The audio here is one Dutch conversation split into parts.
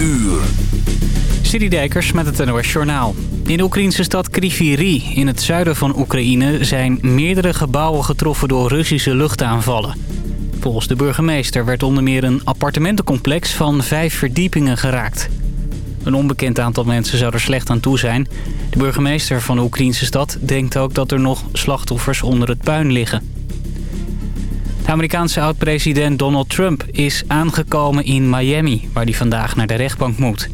uur. Met het NOS Journaal. In de Oekraïnse stad Kriviri, in het zuiden van Oekraïne... zijn meerdere gebouwen getroffen door Russische luchtaanvallen. Volgens de burgemeester werd onder meer een appartementencomplex... van vijf verdiepingen geraakt. Een onbekend aantal mensen zou er slecht aan toe zijn. De burgemeester van de Oekraïnse stad denkt ook dat er nog slachtoffers onder het puin liggen. Amerikaanse oud-president Donald Trump is aangekomen in Miami... waar hij vandaag naar de rechtbank moet.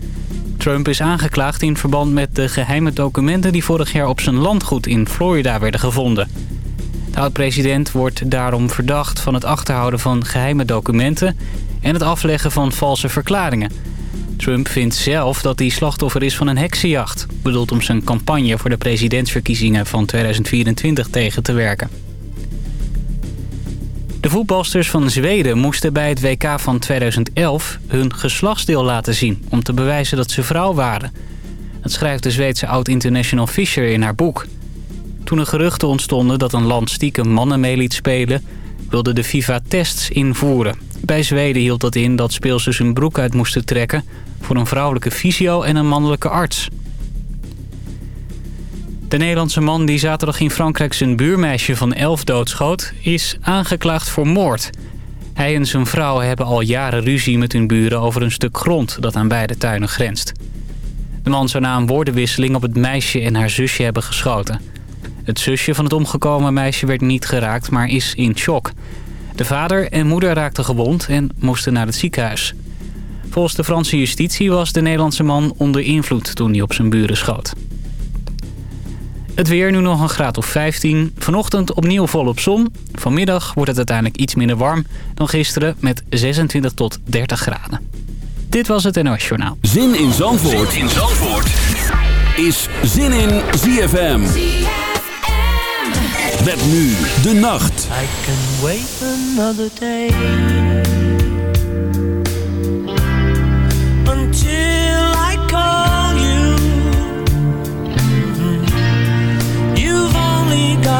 Trump is aangeklaagd in verband met de geheime documenten... die vorig jaar op zijn landgoed in Florida werden gevonden. De oud-president wordt daarom verdacht van het achterhouden van geheime documenten... en het afleggen van valse verklaringen. Trump vindt zelf dat hij slachtoffer is van een heksenjacht... bedoeld om zijn campagne voor de presidentsverkiezingen van 2024 tegen te werken. De voetbalsters van Zweden moesten bij het WK van 2011 hun geslachtsdeel laten zien... om te bewijzen dat ze vrouw waren. Dat schrijft de Zweedse oud-international Fischer in haar boek. Toen er geruchten ontstonden dat een land stiekem mannen mee liet spelen... wilde de FIFA tests invoeren. Bij Zweden hield dat in dat speelsters hun broek uit moesten trekken... voor een vrouwelijke fysio en een mannelijke arts. De Nederlandse man die zaterdag in Frankrijk zijn buurmeisje van 11 doodschoot... is aangeklaagd voor moord. Hij en zijn vrouw hebben al jaren ruzie met hun buren over een stuk grond dat aan beide tuinen grenst. De man zou na een woordenwisseling op het meisje en haar zusje hebben geschoten. Het zusje van het omgekomen meisje werd niet geraakt, maar is in shock. De vader en moeder raakten gewond en moesten naar het ziekenhuis. Volgens de Franse justitie was de Nederlandse man onder invloed toen hij op zijn buren schoot. Het weer nu nog een graad of 15. Vanochtend opnieuw volop zon. Vanmiddag wordt het uiteindelijk iets minder warm dan gisteren met 26 tot 30 graden. Dit was het NOS Journaal. Zin in Zandvoort, zin in Zandvoort. is Zin in ZFM. Met nu de nacht. I can wait another day.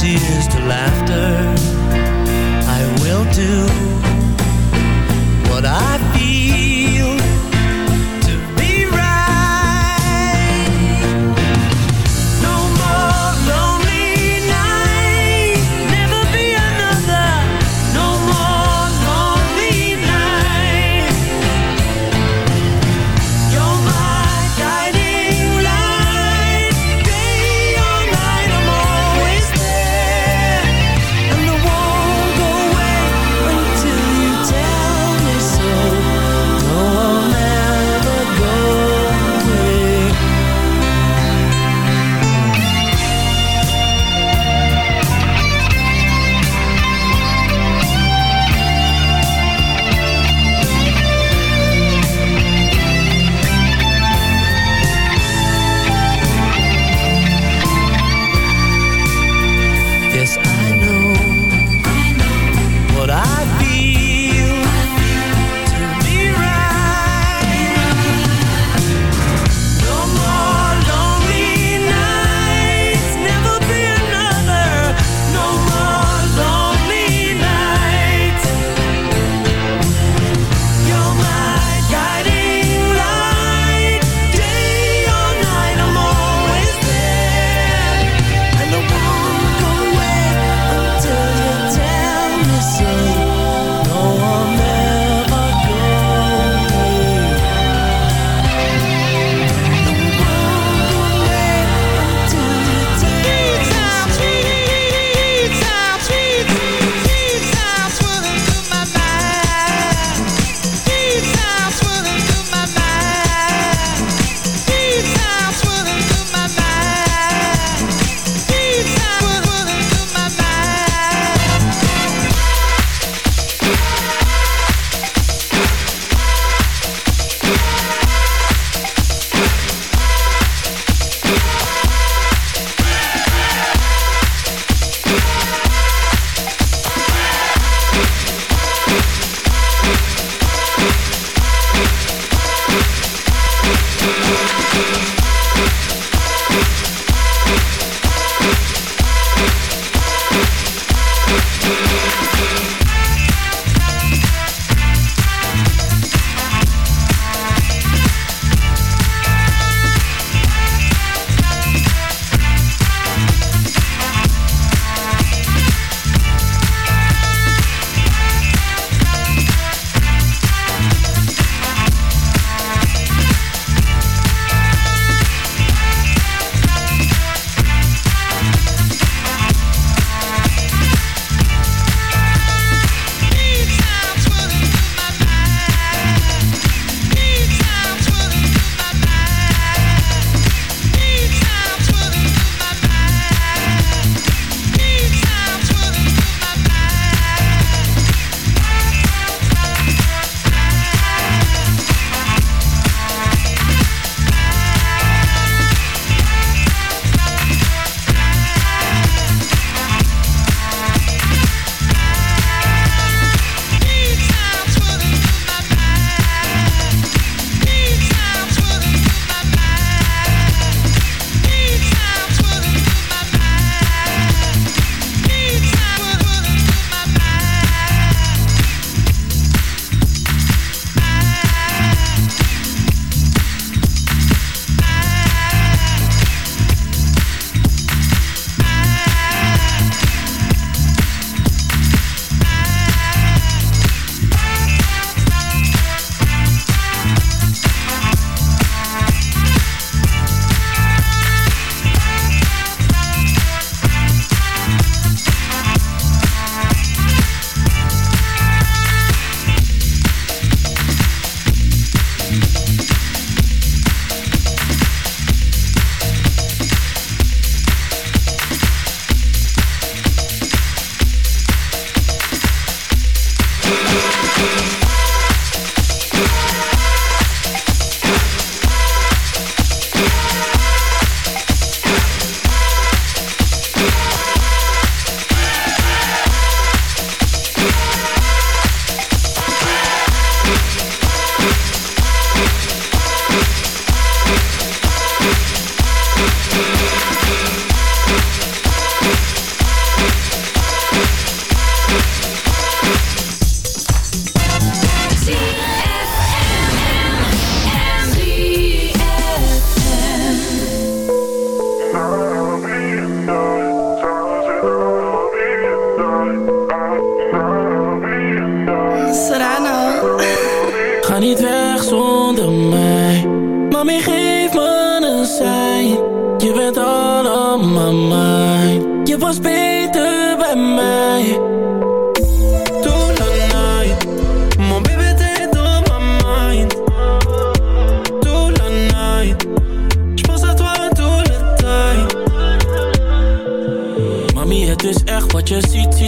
tears to laughter.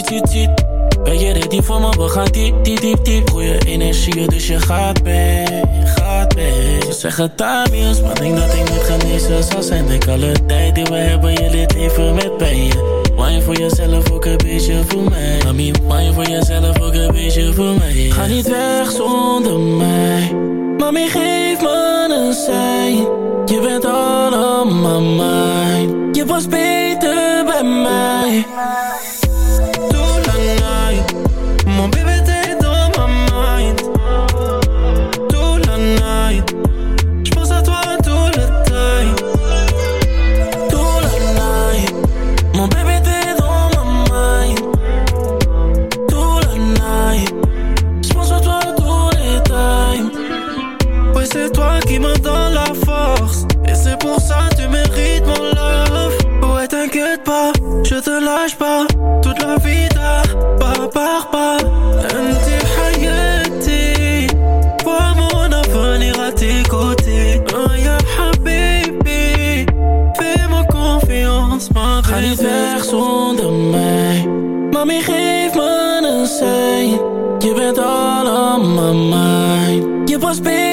ziet. Ben je ready voor me? We gaan diep, diep, diep, diep. Goeie energie, dus je gaat mee, gaat mee. Ze zeggen is, maar denk dat ik moet genezen zal zijn. Denk alle tijd die we hebben, je leert even met pijn. je voor jezelf, ook een beetje voor mij. Mami, wijn voor jezelf, ook een beetje voor mij. Ga niet weg zonder mij. Mami, geef me een sein. Je bent allemaal mijn. Je was beter bij mij. nos ven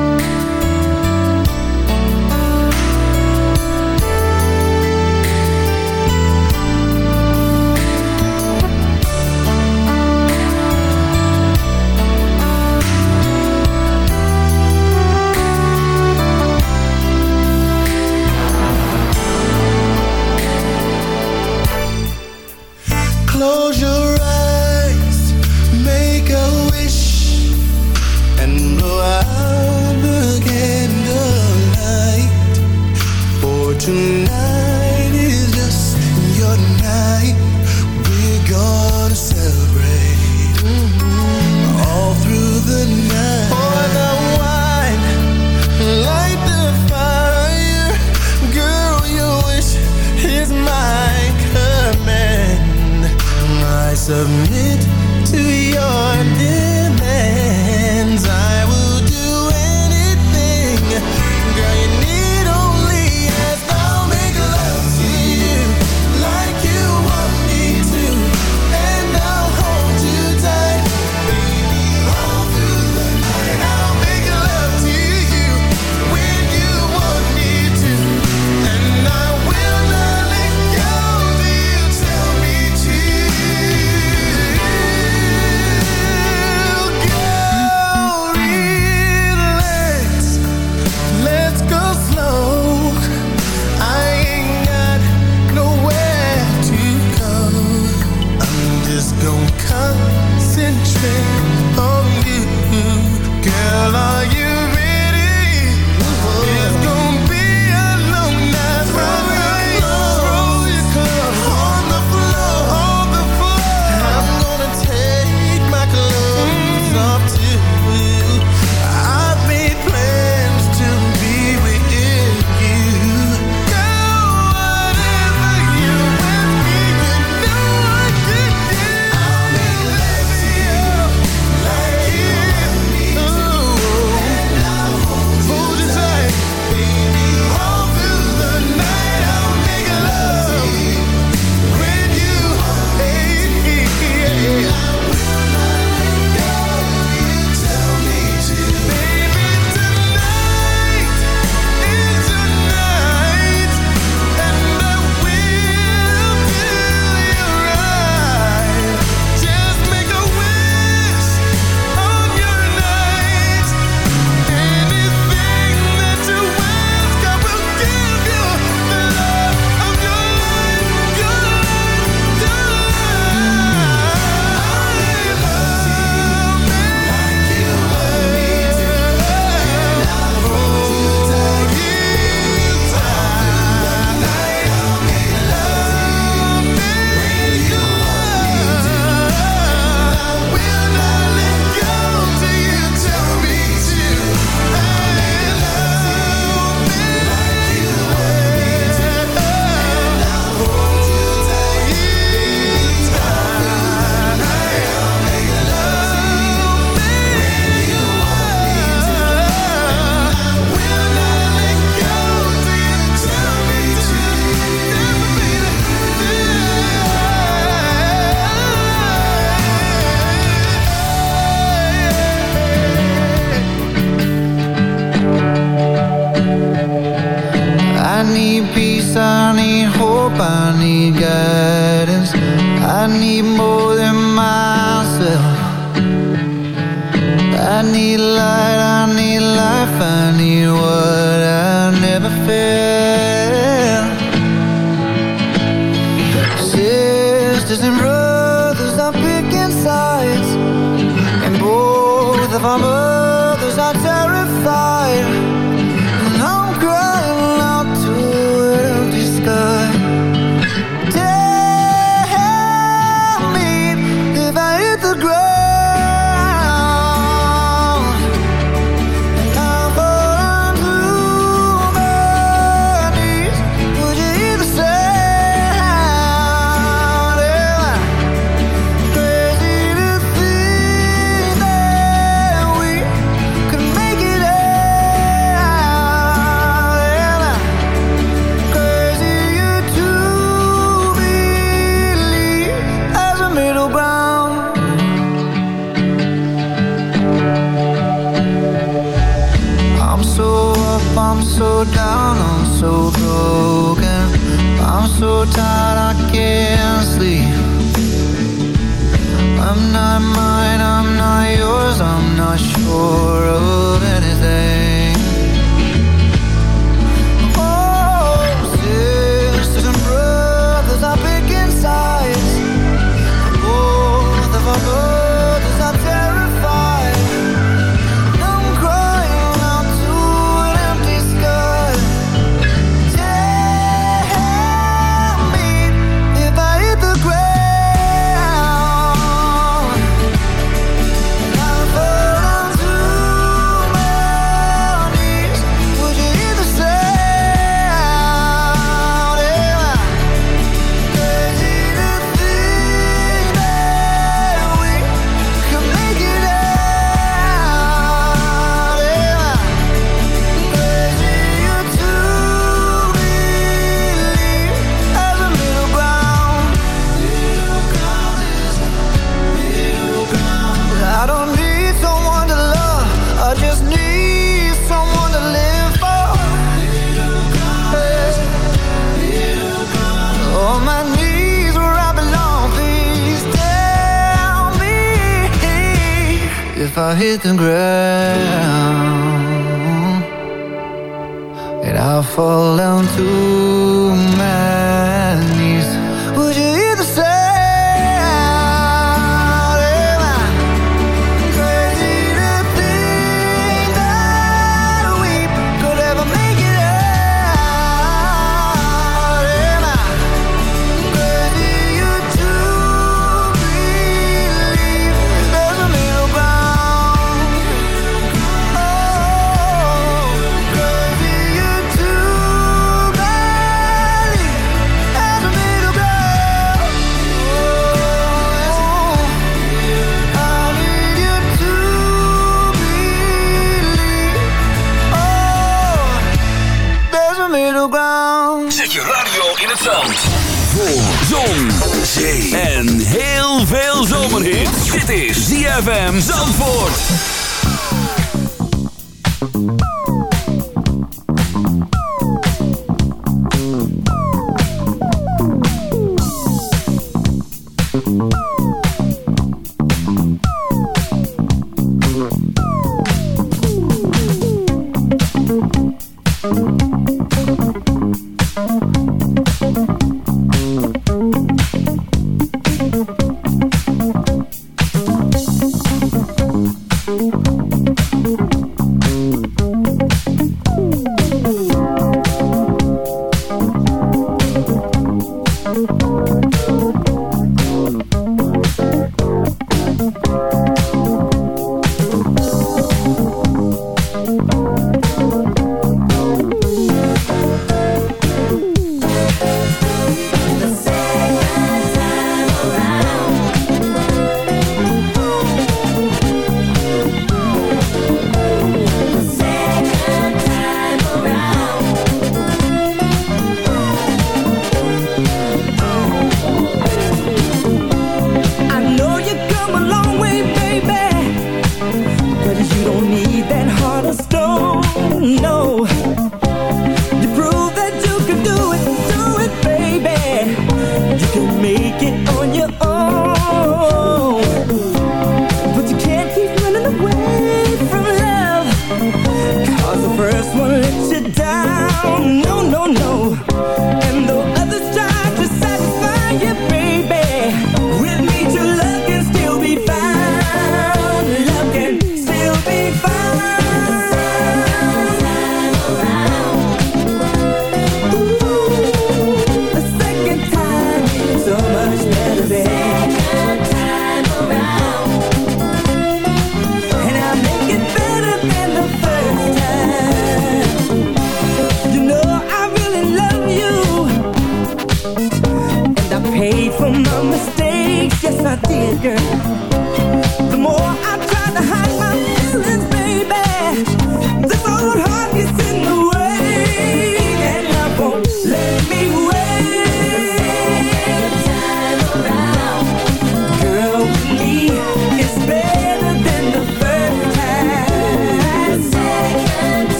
making great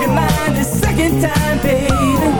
your mind a second time, baby.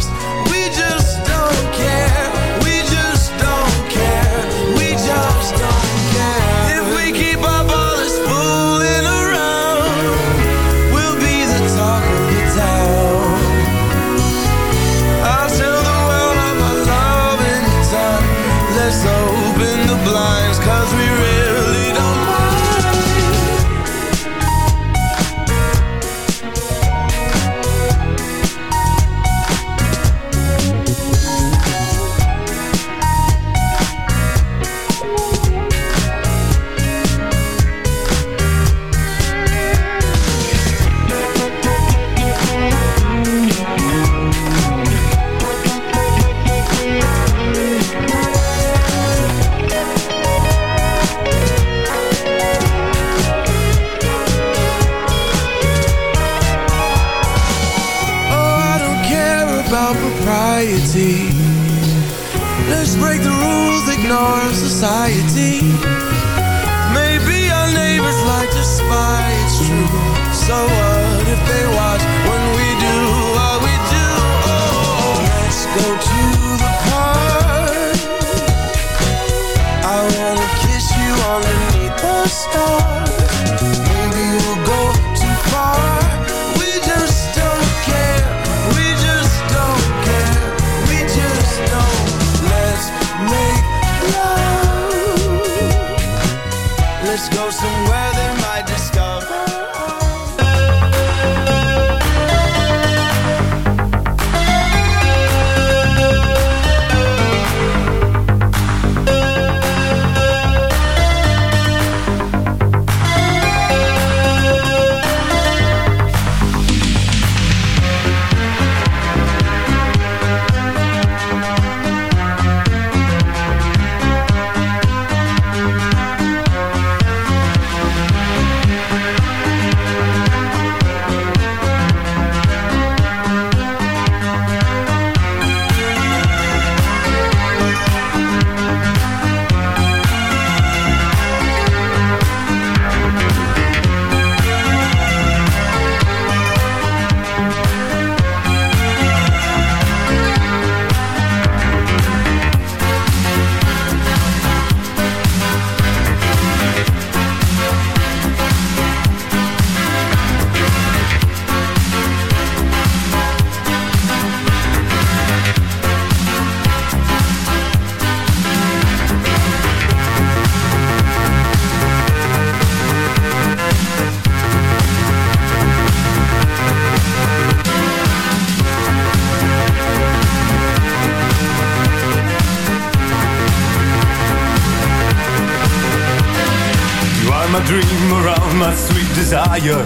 desire.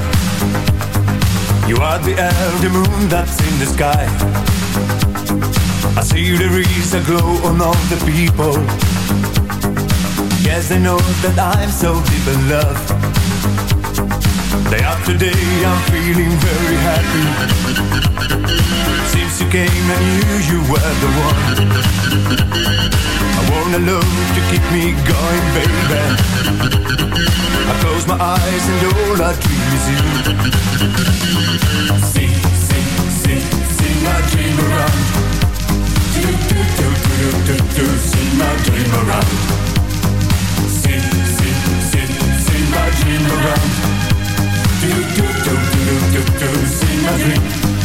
You are the the moon that's in the sky. I see there is a glow on all the people. Yes, I know that I'm so deep in love. Day after day, I'm feeling very happy. You I knew you were the one. I want a love to keep me going, baby. I close my eyes and all I dream is you. Sing, sing, sing, sing my dream around. Do, do, do, do, do, do, sing my dream around. Sing, sing, sing, sing my dream around. Do, do, do, do, do, do, sing my dream.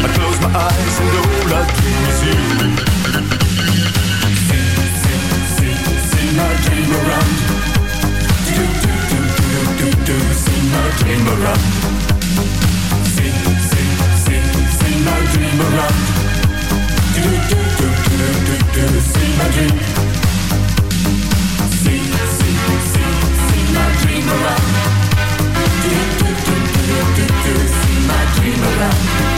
I close my eyes and all I dream is you. Sing, sing, sing, my dream around. Do, do, do, do, do, do, my dream around. My dream around. Do, do, do, do, do, do, my dream. My dream around. Do, do, do, do, do, do, my dream around.